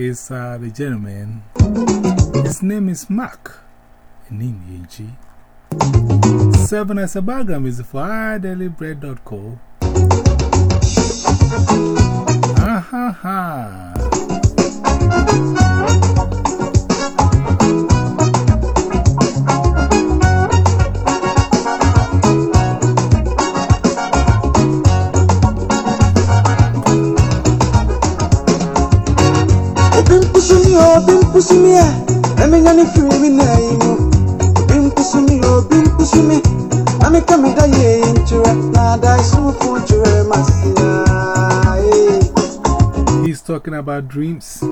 is uh, the gentleman. His name is Mark. Name Yenchi. Seven as a background music for idailybread.co. Ah ha ha. Obimpusumi, obimpusumi, emenya free me na imo. Obimpusumi, obimpusumi, ami kamida ye inchura, na da isu funchura masia. He's talking about dreams.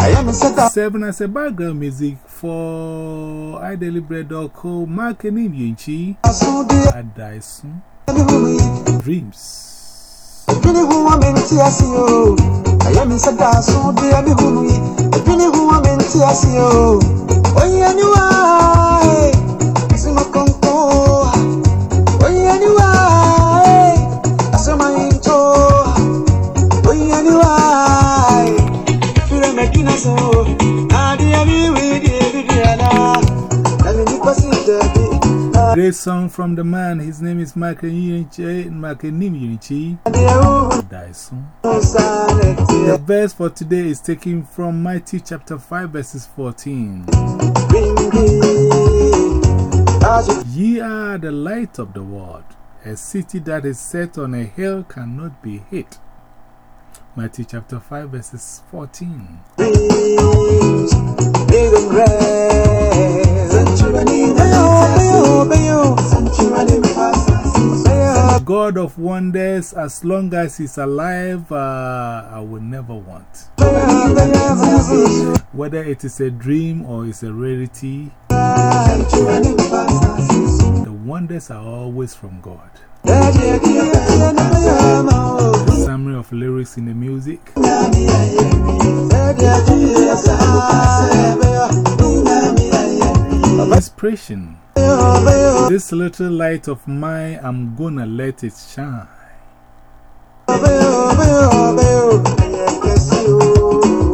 I am set Seven as a background music for idailybread.co. Mark and Yenchi. so dear, Adaisun. Dreams. Adwene ho a mente ase o. Ayɛ me sɛ da so de a me hu no yi. Adwene ho a mente ase o. Oyi aniwa. Sima konko. Asema yinto. Oyi. Fira me. Great song from the man. His name is Adaisun. sanete. The verse for today is taken from Matthew chapter 5, verses 14. Ye are the light of the world. A city that is set on a hill cannot be hid. Matthew chapter 5, verses 14. God of wonders, as long as He's alive, uh, I will never want. Whether it is a dream or it's a reality, the wonders are always from God. Summary of lyrics in the music. Inspiration. This little light of mine, I'm gonna let it shine.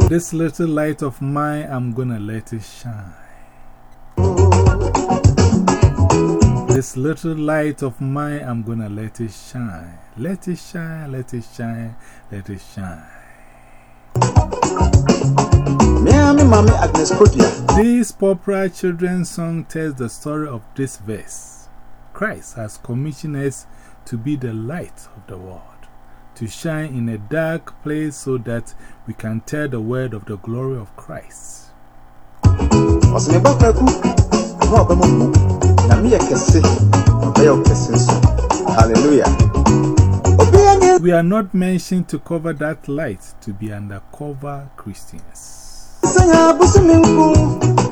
This little light of mine, I'm gonna let it shine. This little light of mine, I'm gonna let it shine. Let it shine, let it shine, let it shine. This popular children's song tells the story of this verse. Christ has commissioned us to be the light of the world, to shine in a dark place so that we can tell the word of the glory of Christ. We are not mentioned to cover that light to be undercover Christians. Sanya busumi nku,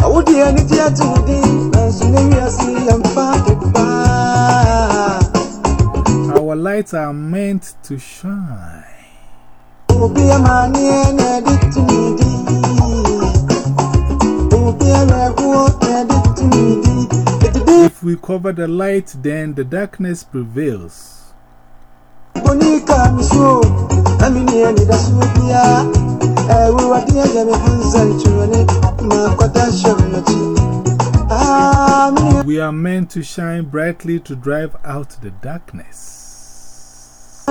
awudi ani ti atudi, nansu ne wiasi yamfa kepa. Our lights are meant to shine. Obi amani ene di tumidi. Obi amehu ene di tumidi. If we cover the light, then the darkness prevails. Amini eni dasu biya. Ewu wadi ege mi hansa nchuani, makwata shamnachi. Amini We are meant to shine brightly to drive out the darkness.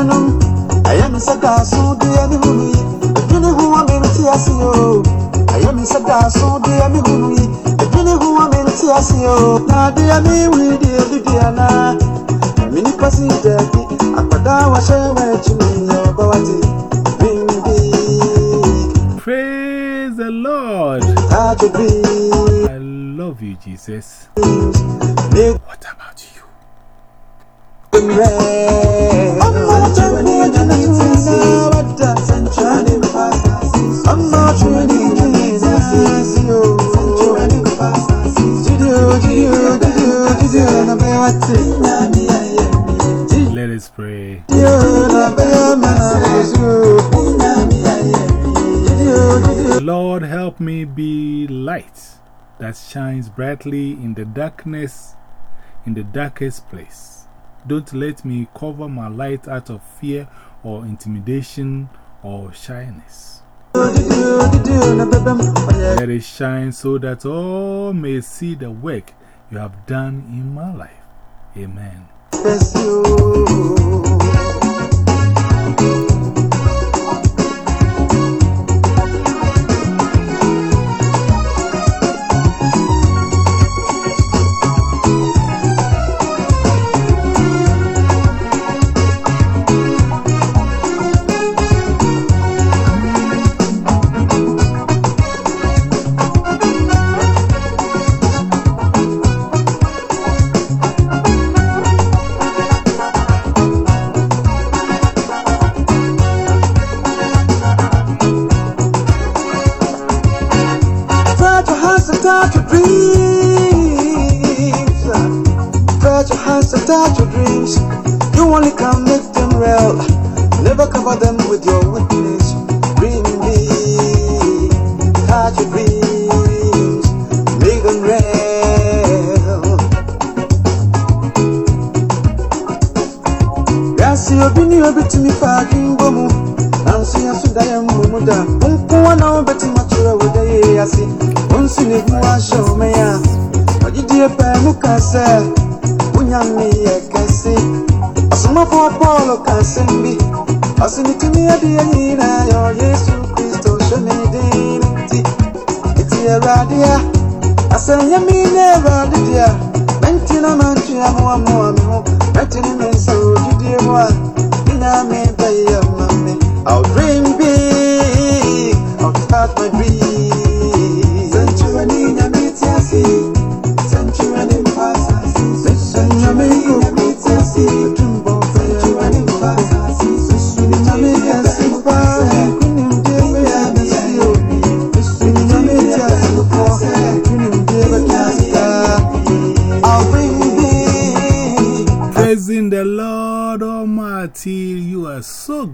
Anum, I am Sada so dear me humi. If you know who I'm in Tiasio, I am Sada so dear me humi. If you know who I'm in Tiasio, now dear me, we dear Diana. Mini passing daddy, Apada was a match me, your body. Bindi, Praise the Lord. I to be. I love you, Jesus. Nick What about you? Red. I'm not a man, and I'm not a century. I'm not ready to. Let Lord, help me be light that shines brightly in the darkness, in the darkest place. Don't let me cover my light out of fear or intimidation or shyness. Let it shine so that all may see the work you have done in my life. Amen. Yasi obi obi tumi fa nanso yɛso da yɛ mmɔ mu da nkoa na wobɛtumi akyerɛ wo da yɛ ase wo nso ne hu ahyɛ wo mɛn a ɔgyedie pɛɛ mu ka sɛ wonyame yɛ kɛse ɔsomafoɔ paulo ka asɛm bi ɔse ne tumi adeɛ nyinaa yɛ ɔyesu kristo hyɛ din no nti ɛti awurade a asɛnyɛ me ne awurade deɛ mɛnti na mantwea moamoa me ho mɛtene me nsa wɔ gyidie mu a menyame bɛyɛ ma me I'll dream big, I'll start my dreams.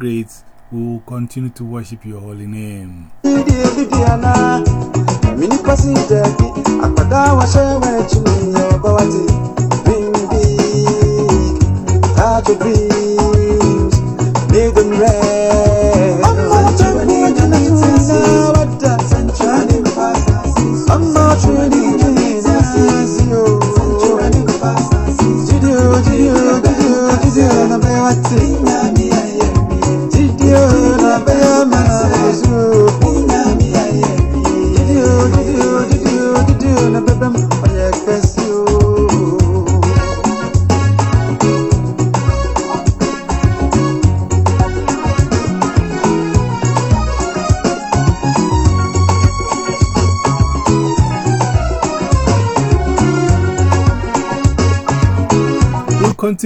Great. We will continue to worship your holy name. Didi ana Mini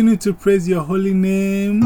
continue to praise your holy name.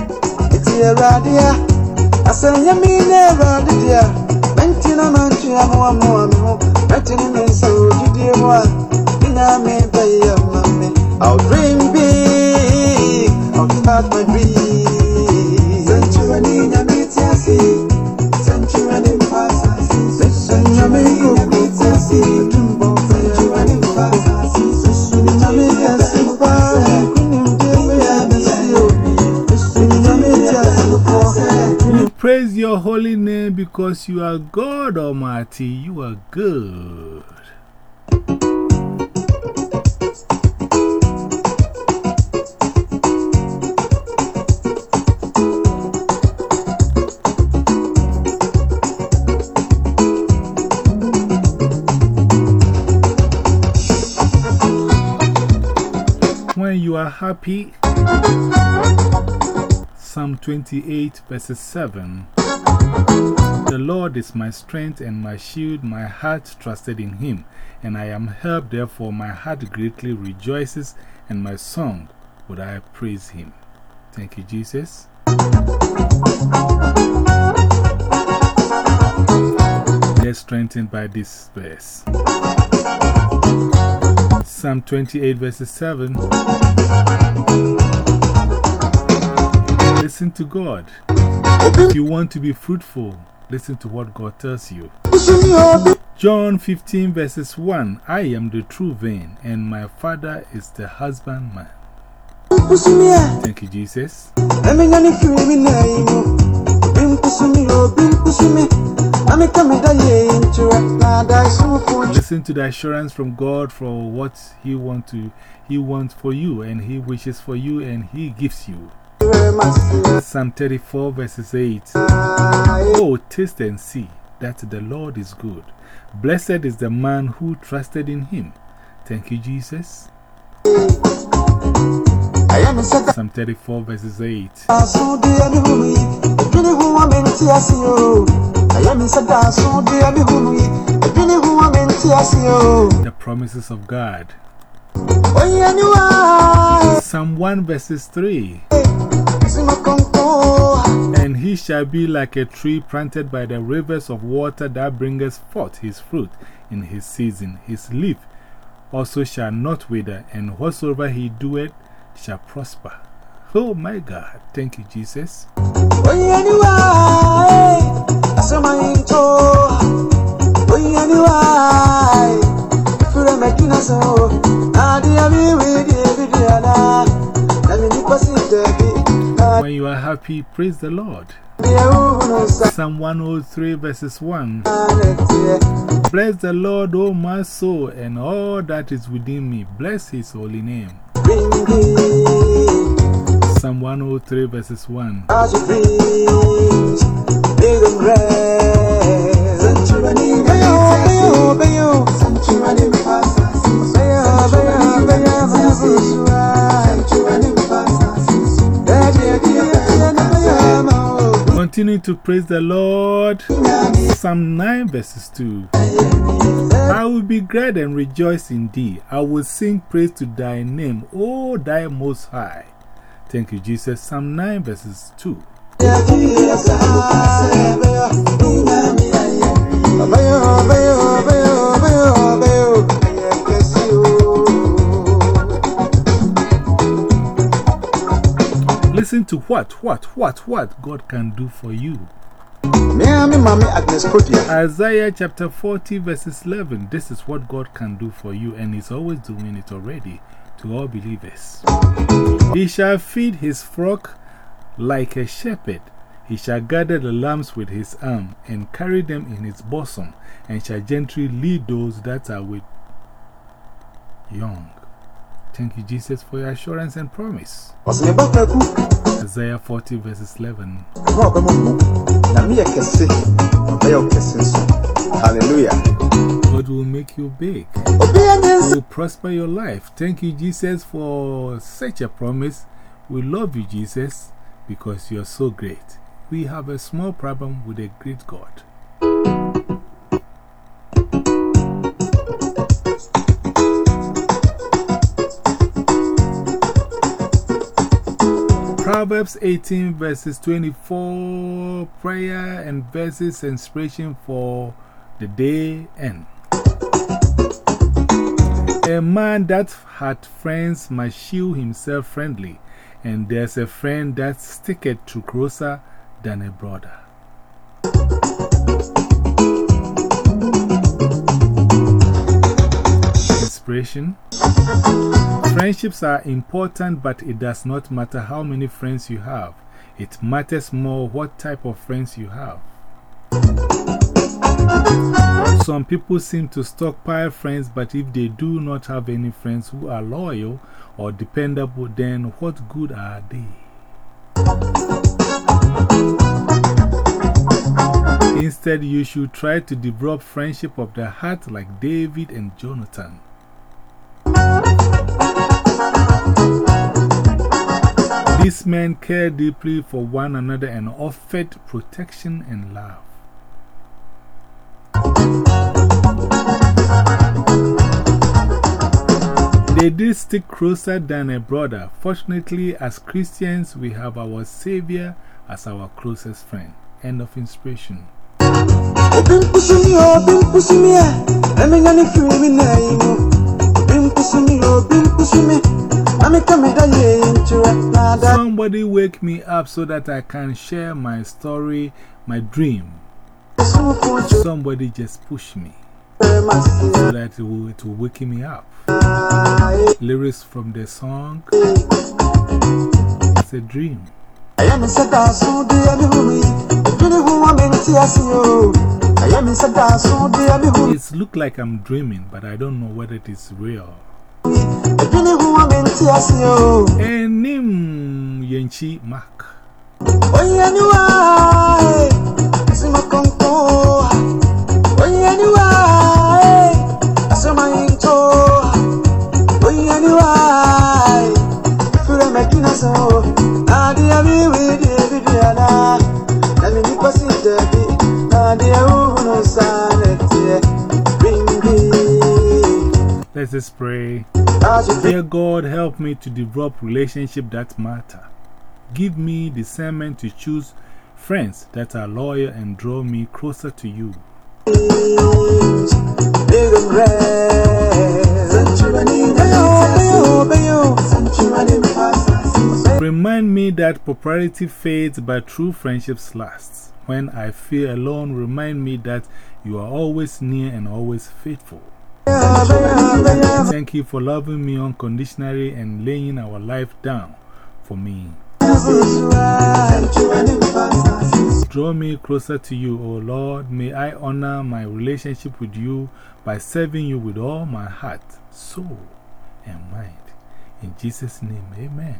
no nti ɛti awurade a asɛnyɛ me ne awurade deɛ mɛnti na mantwea moamoa me ho mɛtene me bɛyɛ ma me I'll dream big, I'll start my dreams. Because you are God Almighty, you are good. When you are happy, Psalm 28, verses 7. The Lord is my strength and my shield, my heart trusted in him, and I am helped, therefore my heart greatly rejoices, and my song would I praise him. Thank you, Jesus. They're strengthened by this verse. Psalm 28, verses 7. Listen to God. If you want to be fruitful, listen to what God tells you. John 15, verses 1 I am the true vine, and my Father is the husbandman. Thank you, Jesus. Listen to the assurance from God for what He wants to He wants for you, and He wishes for you, and He gives you. Psalm 34, verses 8. Oh, taste and see that the Lord is good. Blessed is the man who trusted in Him. Thank you, Jesus. Psalm 34, verses 8. The promises of God. Psalm 1, verses 3. And he shall be like a tree planted by the rivers of water that bringeth forth his fruit in his season. His leaf also shall not wither, and whatsoever he doeth shall prosper. Oh my God. Thank you, Jesus. When you are happy, praise the Lord. Psalm 103, verses 1. Bless the Lord, O my soul, and all that is within me. Bless his holy name. Psalm 103, verses 1. Continue to praise the Lord. Psalm 9, verses 2. I will be glad and rejoice in thee. I will sing praise to thy name, O thy most high. Thank you, Jesus. Psalm 9, verses 2. Listen to what, what, what, what God can do for you. Isaiah chapter 40, verses 11. This is what God can do for you, and He's always doing it already to all believers. He shall feed his flock like a shepherd. He shall gather the lambs with his arm and carry them in his bosom, and shall gently lead those that are with young. Thank you, Jesus, for your assurance and promise. Isaiah 40, verses 11. Hallelujah. God will make you big. He will prosper your life. Thank you, Jesus, for such a promise. We love you, Jesus, because you are so great. We have a small problem with a great God. Proverbs 18, verses 24, prayer and verses inspiration for the day end. A man that had friends must shew himself friendly, and there's a friend that sticketh to closer than a brother. Inspiration Friendships are important, but it does not matter how many friends you have. It matters more what type of friends you have. Some people seem to stockpile friends, but if they do not have any friends who are loyal or dependable, then what good are they? Instead, you should try to develop friendship of the heart like David and Jonathan. These men cared deeply for one another and offered protection and love. They did stick closer than a brother. Fortunately, as Christians, we have our Savior as our closest friend. End of inspiration. Somebody wake me up so that I can share my story, my dream. Somebody just push me so that it will, it will wake me up. Lyrics from the song It's a dream. It looks like I'm dreaming, but I don't know whether it is real. Any name Yenchi Mark. Let's just pray. Dear God, help me to develop relationships that matter. Give me discernment to choose friends that are loyal and draw me closer to you. Remind me that popularity fades but true friendships last. When I feel alone, remind me that you are always near and always faithful. Thank you for loving me unconditionally and laying our life down for me. Draw me closer to you, O Lord. May I honor my relationship with you by serving you with all my heart, soul, and mind. In Jesus' name, amen.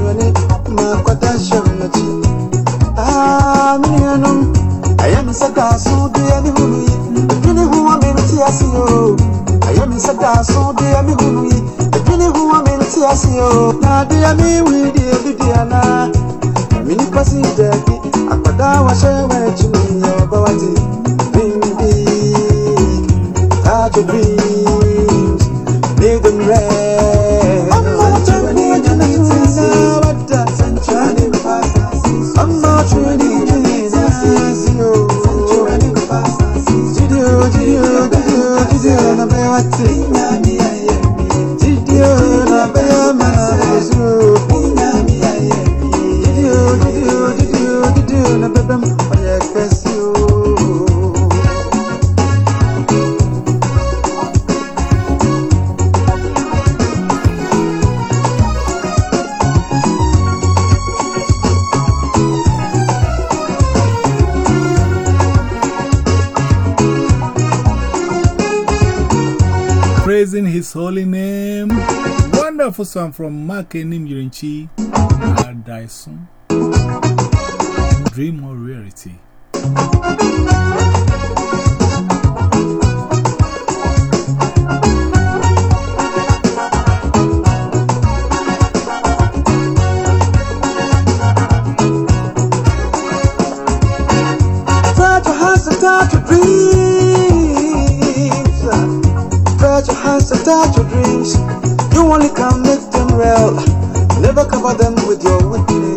I am a sakasu, dear, the really who I'm in Tiasio. I am in sakasu, dear, me, really who I'm in Tiasio. Now, dear me, we dear, dear, na. Mini passing Jackie, Akpada was a way to me, your body. Bimbi, hard to dreams, big and red. His holy name. Wonderful song from Mark Enim Yurinchi. Dyson. Dream or reality. about your dreams. You only can make them real. Never cover them with your weakness.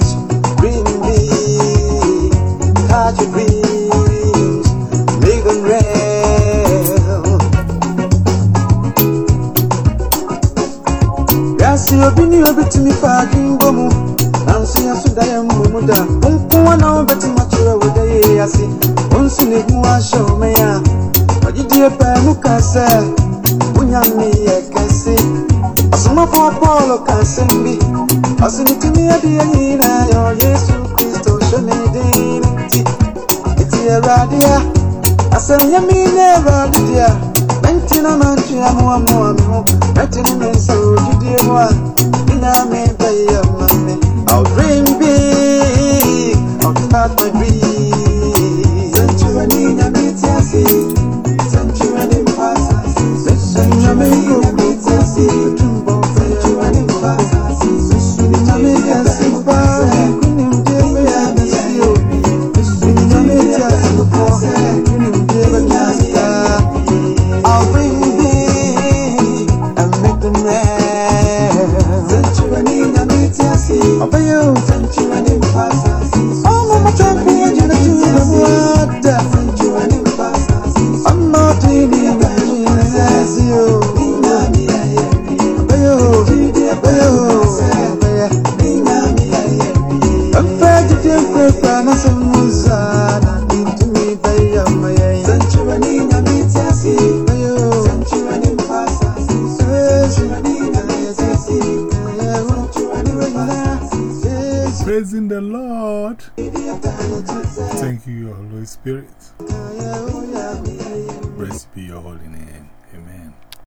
It's a radia. Asam Yami never did ya. Mentina Mantia Moamo, Mentina Mensa, you dear one. Ina me by your money. I'll dream big, I'll start my dream. Century, I'm Century, Century, I'll